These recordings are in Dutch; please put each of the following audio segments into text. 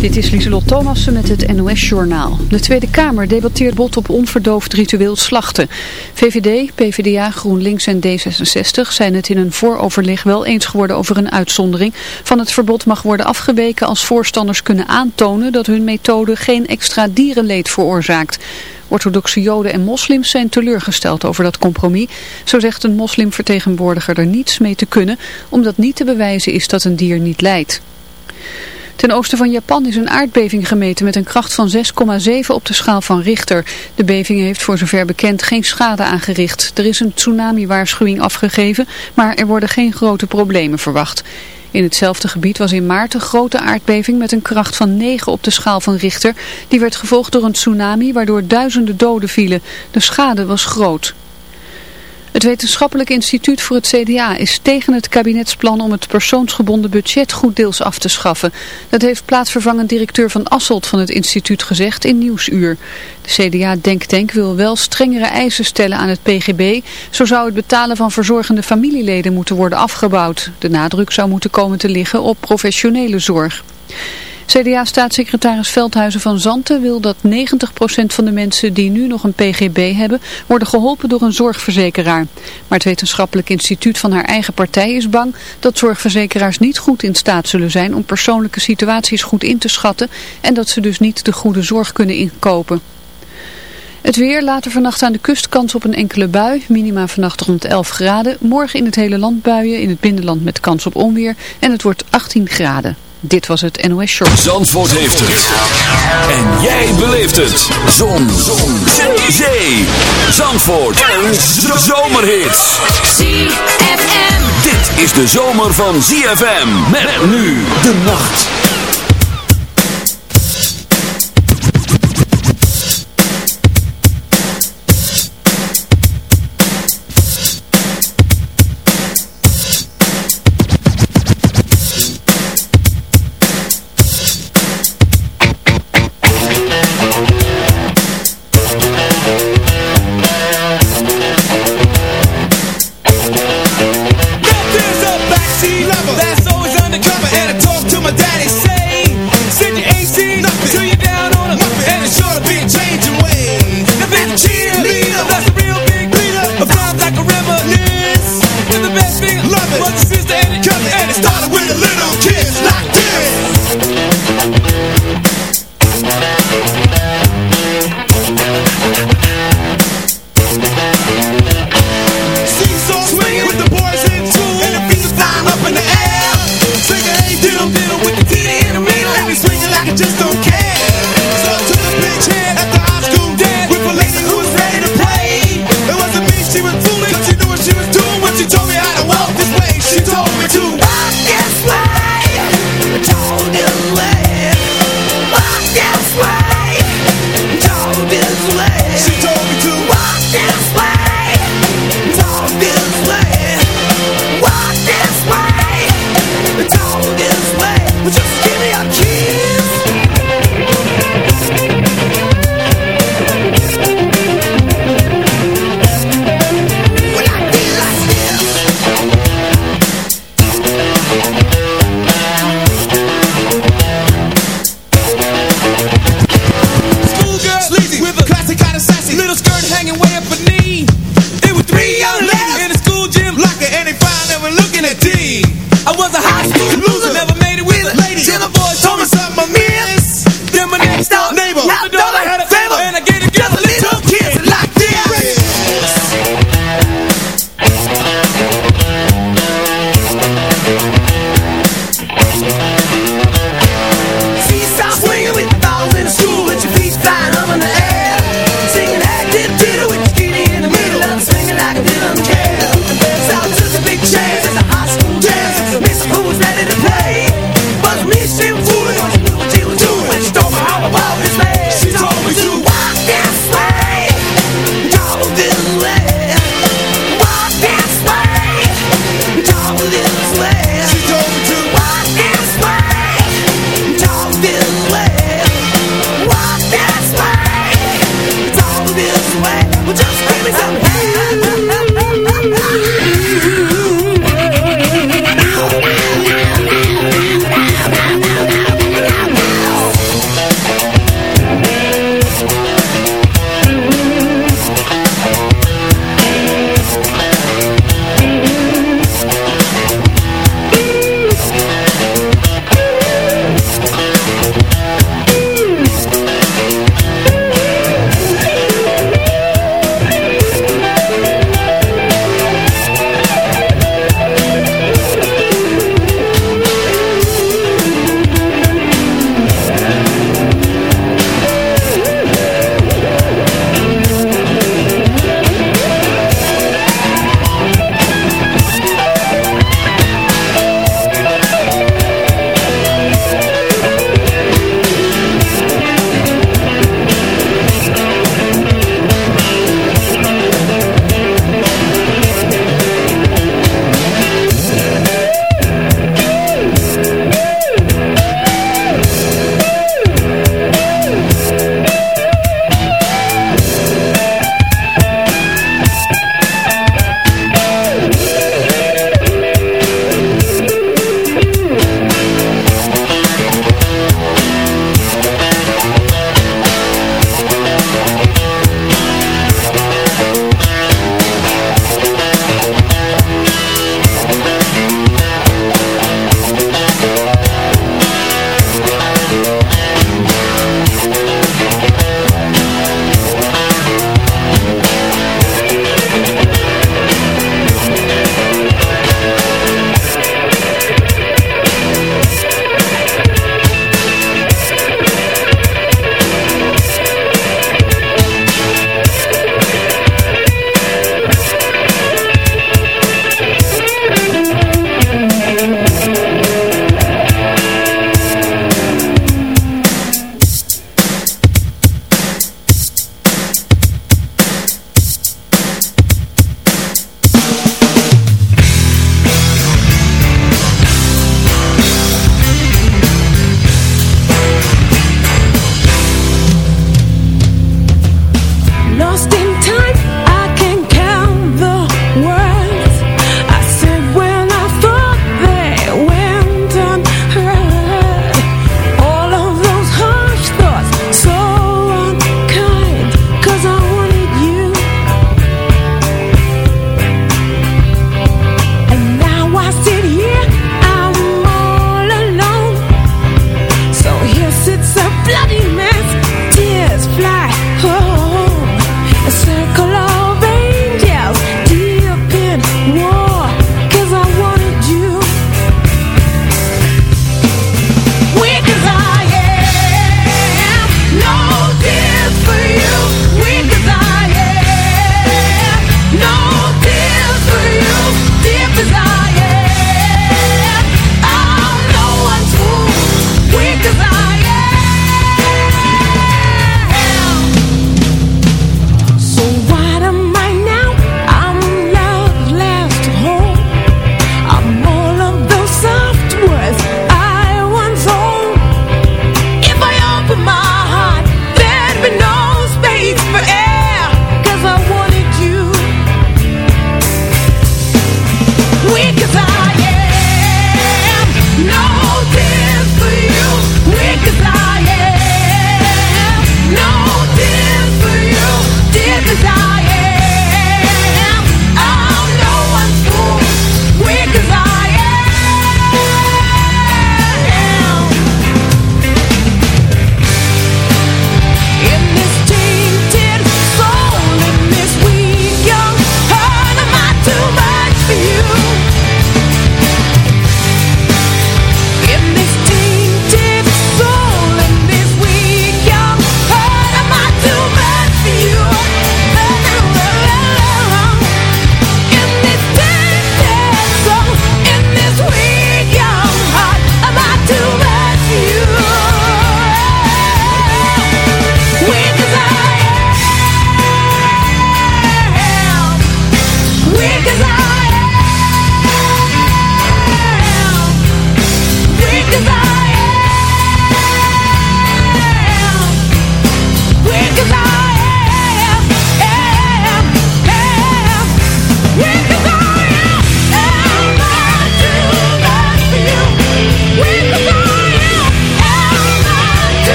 Dit is Lieselot Thomassen met het NOS-journaal. De Tweede Kamer debatteert bot op onverdoofd ritueel slachten. VVD, PvdA, GroenLinks en D66 zijn het in een vooroverleg wel eens geworden over een uitzondering. Van het verbod mag worden afgeweken als voorstanders kunnen aantonen dat hun methode geen extra dierenleed veroorzaakt. Orthodoxe joden en moslims zijn teleurgesteld over dat compromis. Zo zegt een moslimvertegenwoordiger er niets mee te kunnen, omdat niet te bewijzen is dat een dier niet lijdt. Ten oosten van Japan is een aardbeving gemeten met een kracht van 6,7 op de schaal van Richter. De beving heeft voor zover bekend geen schade aangericht. Er is een tsunami-waarschuwing afgegeven, maar er worden geen grote problemen verwacht. In hetzelfde gebied was in maart een grote aardbeving met een kracht van 9 op de schaal van Richter. Die werd gevolgd door een tsunami waardoor duizenden doden vielen. De schade was groot. Het Wetenschappelijk Instituut voor het CDA is tegen het kabinetsplan om het persoonsgebonden budget goed deels af te schaffen. Dat heeft plaatsvervangend directeur van Asselt van het instituut gezegd in Nieuwsuur. De CDA-denktank wil wel strengere eisen stellen aan het PGB. Zo zou het betalen van verzorgende familieleden moeten worden afgebouwd. De nadruk zou moeten komen te liggen op professionele zorg. CDA-staatssecretaris Veldhuizen van Zanten wil dat 90% van de mensen die nu nog een PGB hebben, worden geholpen door een zorgverzekeraar. Maar het wetenschappelijk instituut van haar eigen partij is bang dat zorgverzekeraars niet goed in staat zullen zijn om persoonlijke situaties goed in te schatten en dat ze dus niet de goede zorg kunnen inkopen. Het weer, later vannacht aan de kust kans op een enkele bui. Minima vannacht rond 11 graden. Morgen in het hele land buien, in het binnenland met kans op onweer. En het wordt 18 graden. Dit was het NOS Short. Zandvoort heeft het. En jij beleeft het. Zon. Zon. Zee. Zee. Zandvoort. Een zomerhit. ZFM. Dit is de zomer van ZFM. Met nu de nacht.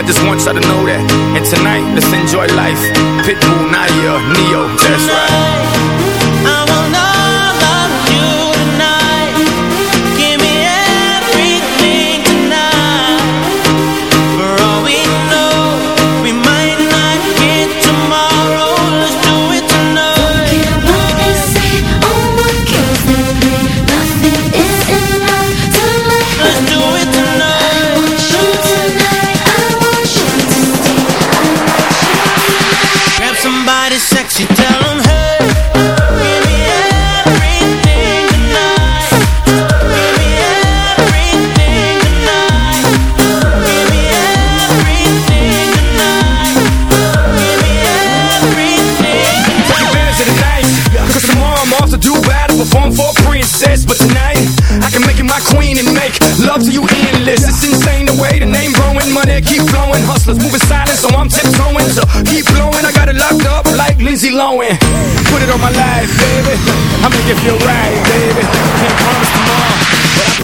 I just want y'all to know that. And tonight, let's enjoy life. Pitbull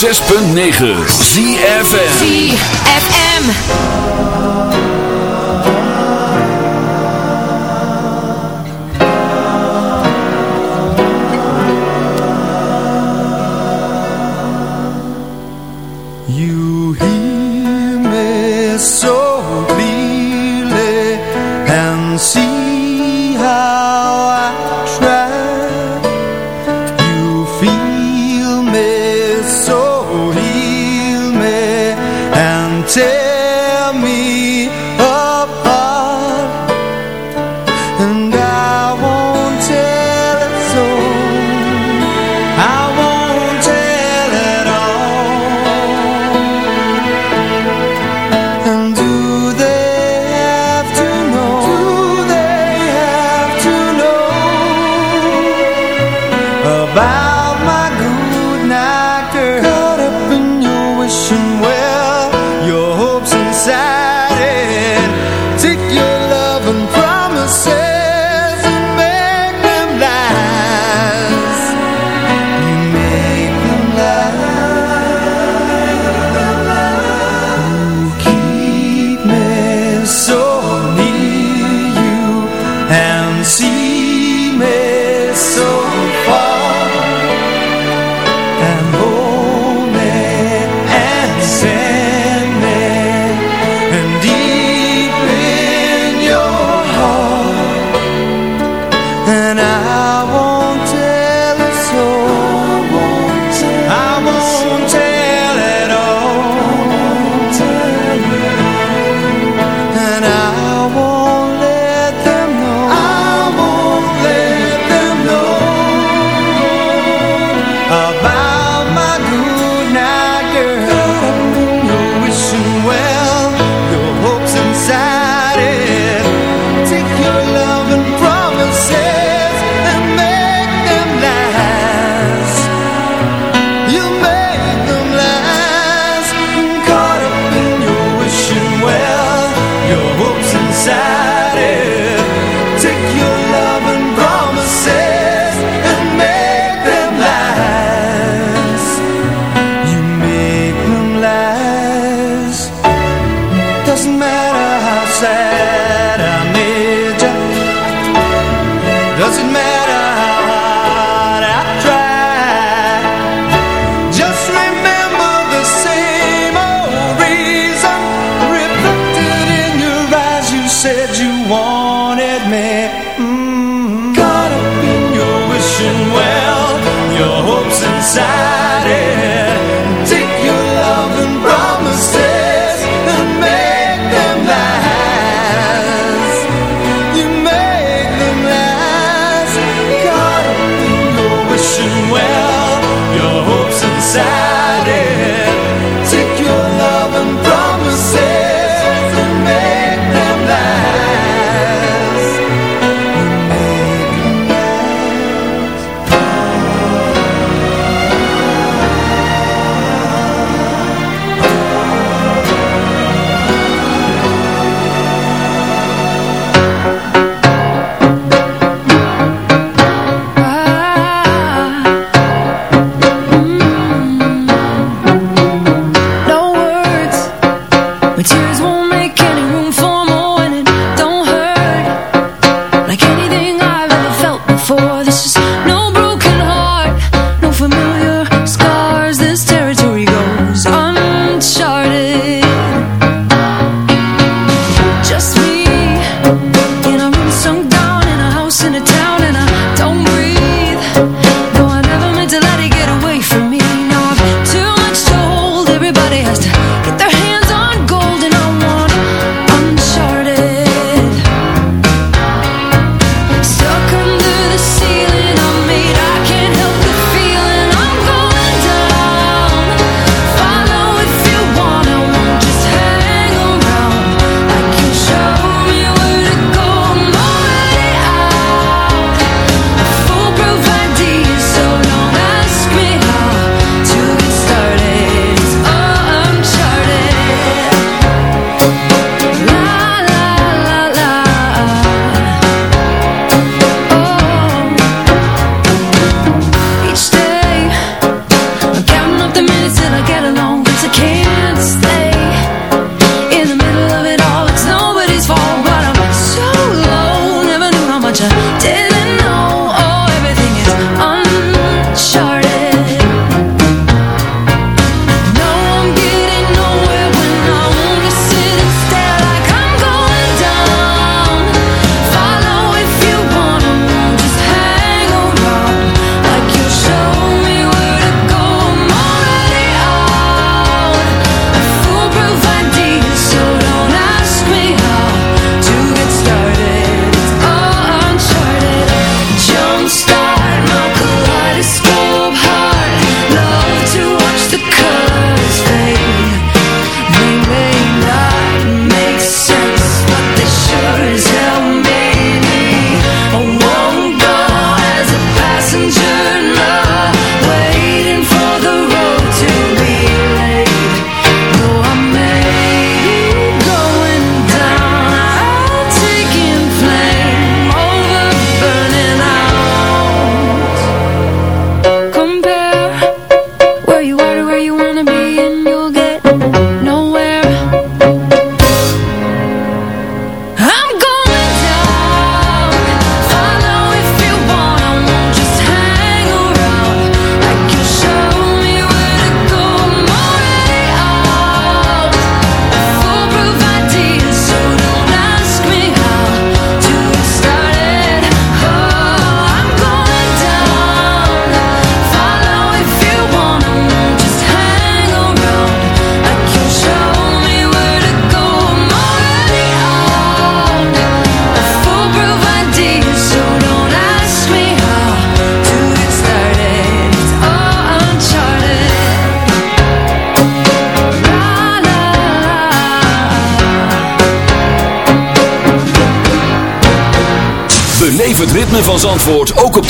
106.9 ZFM ZFM. Tear me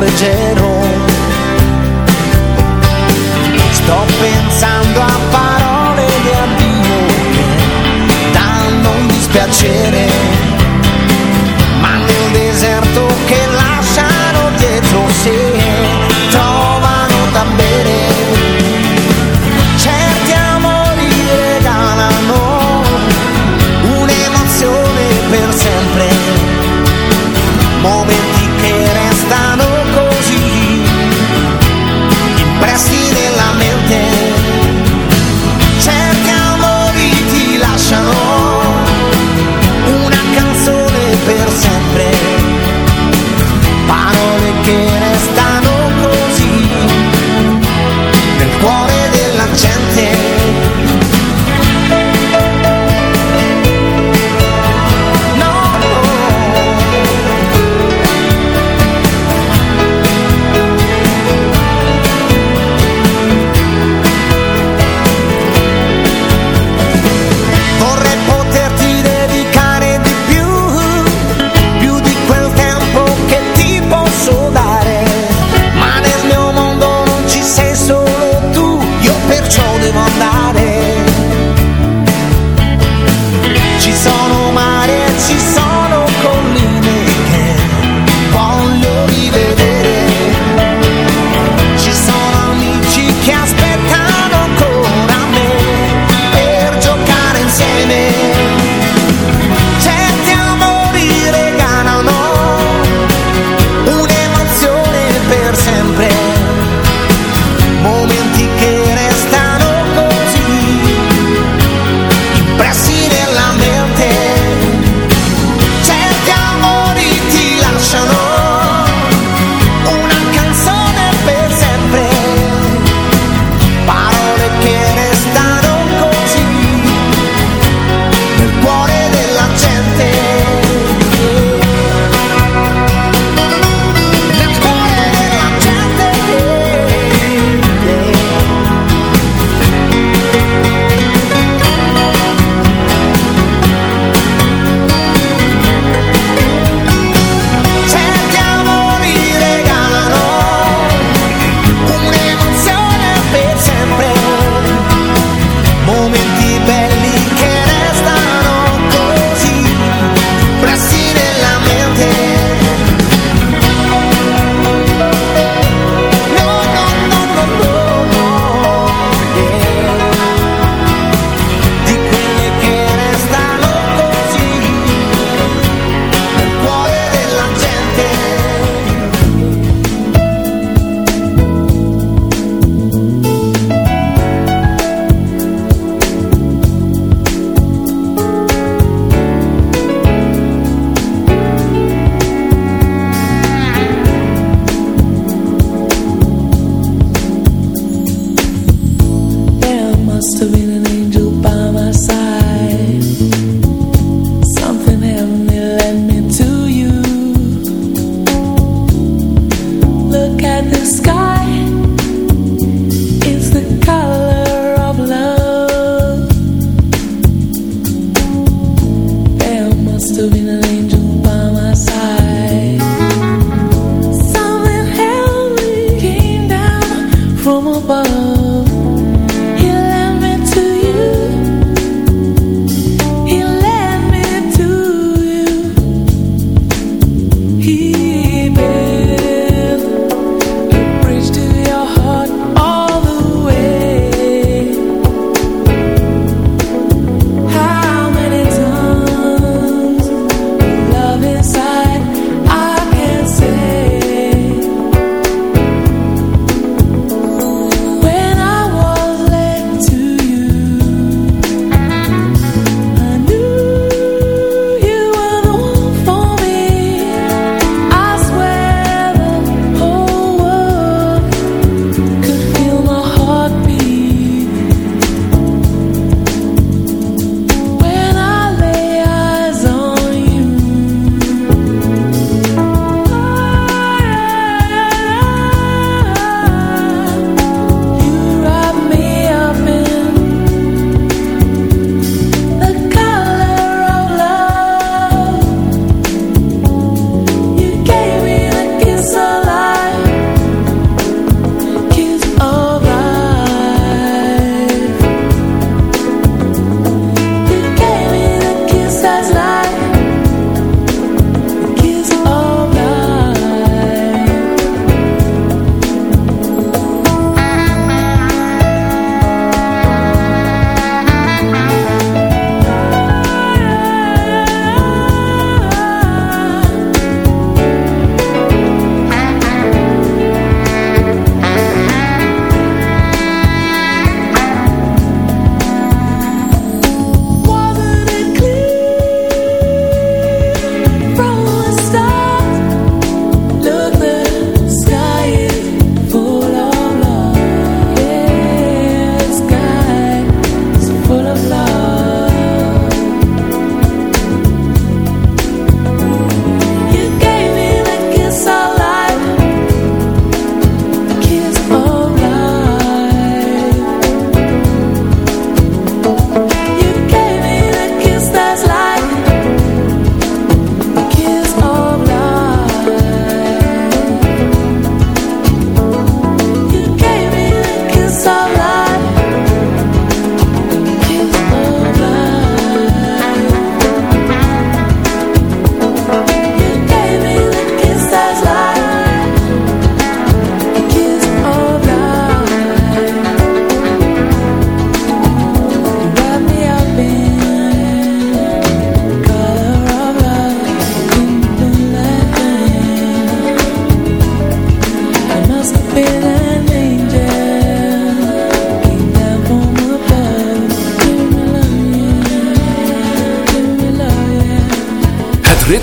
college at Sto pensando a parole e di addio danno un dispiacere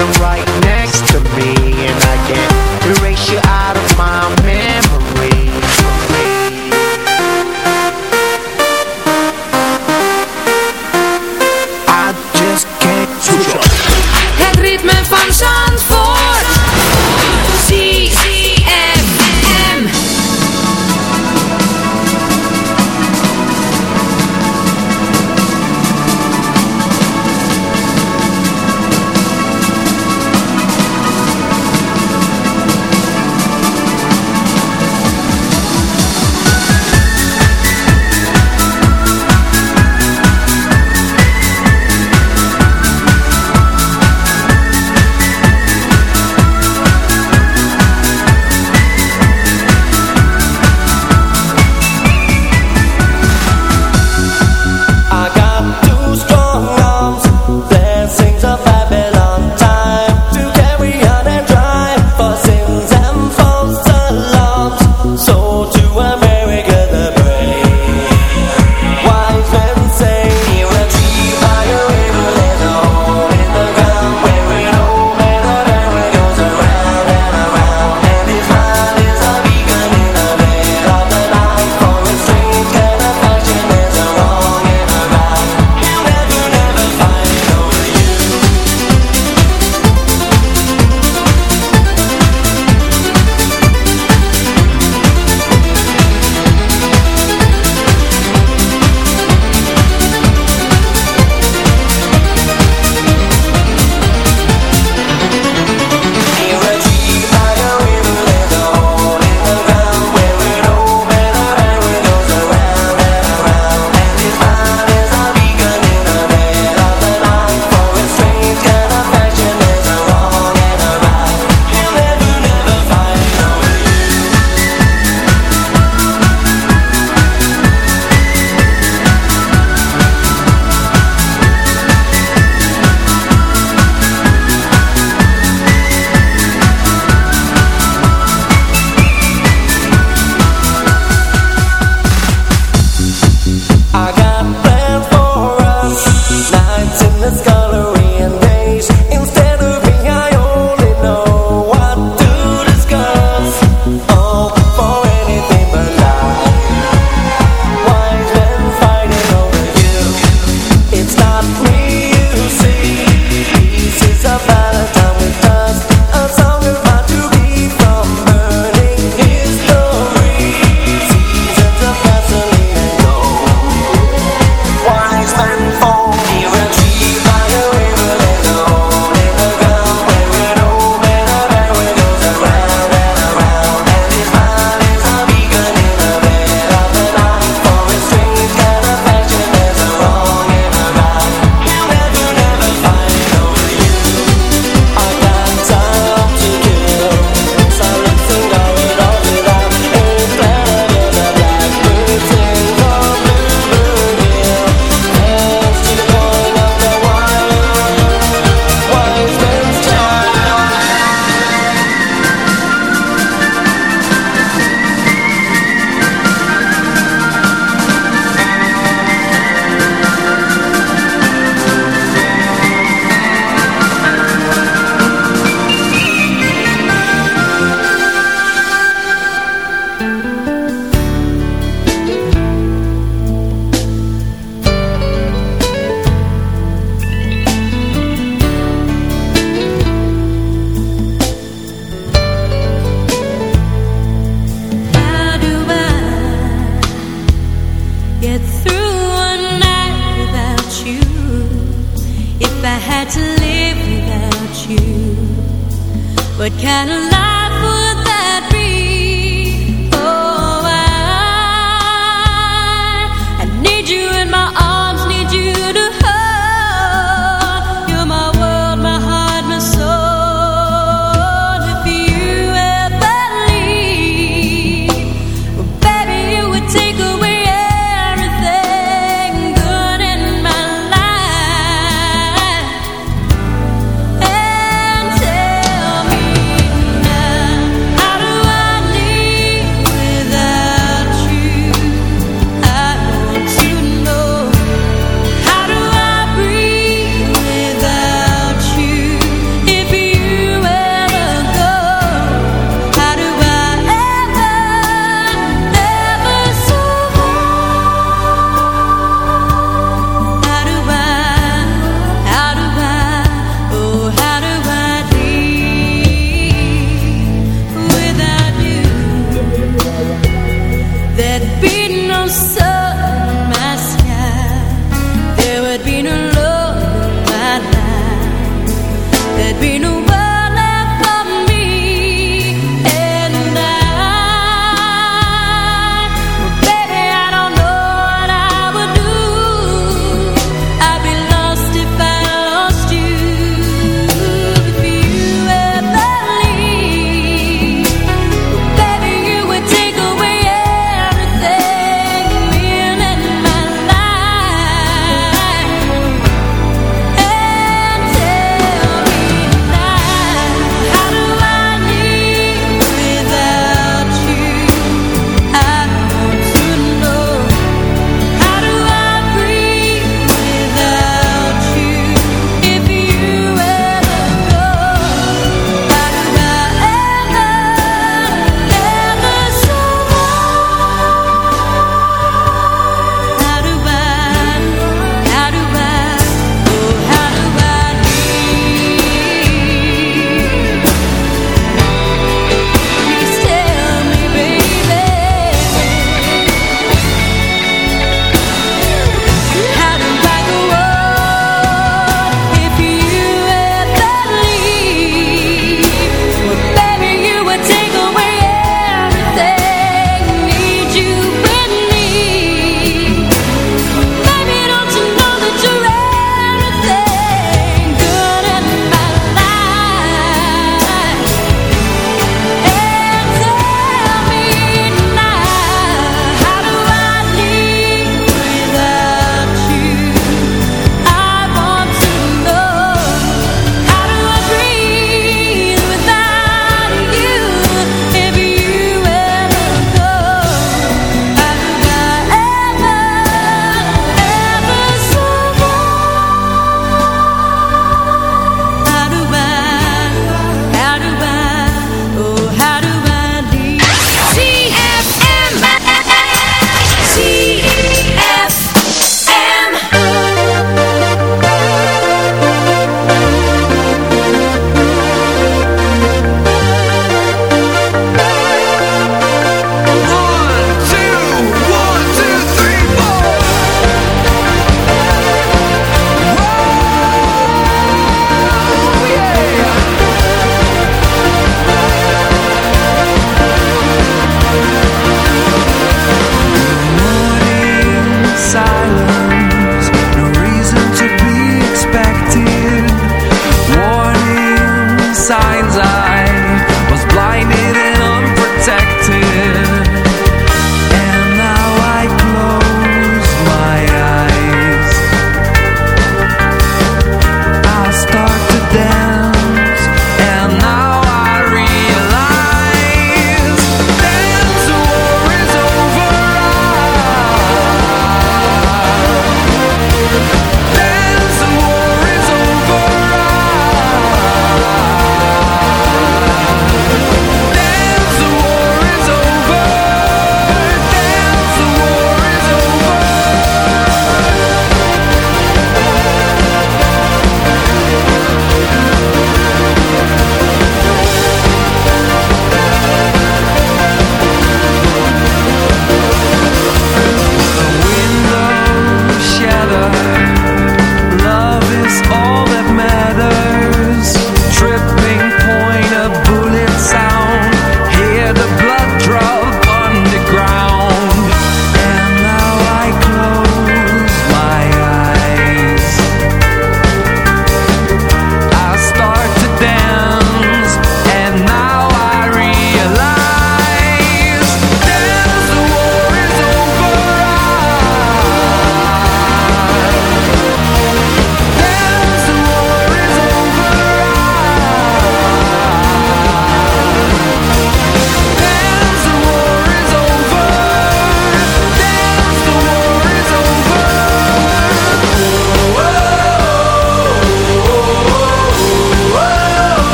right.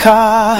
car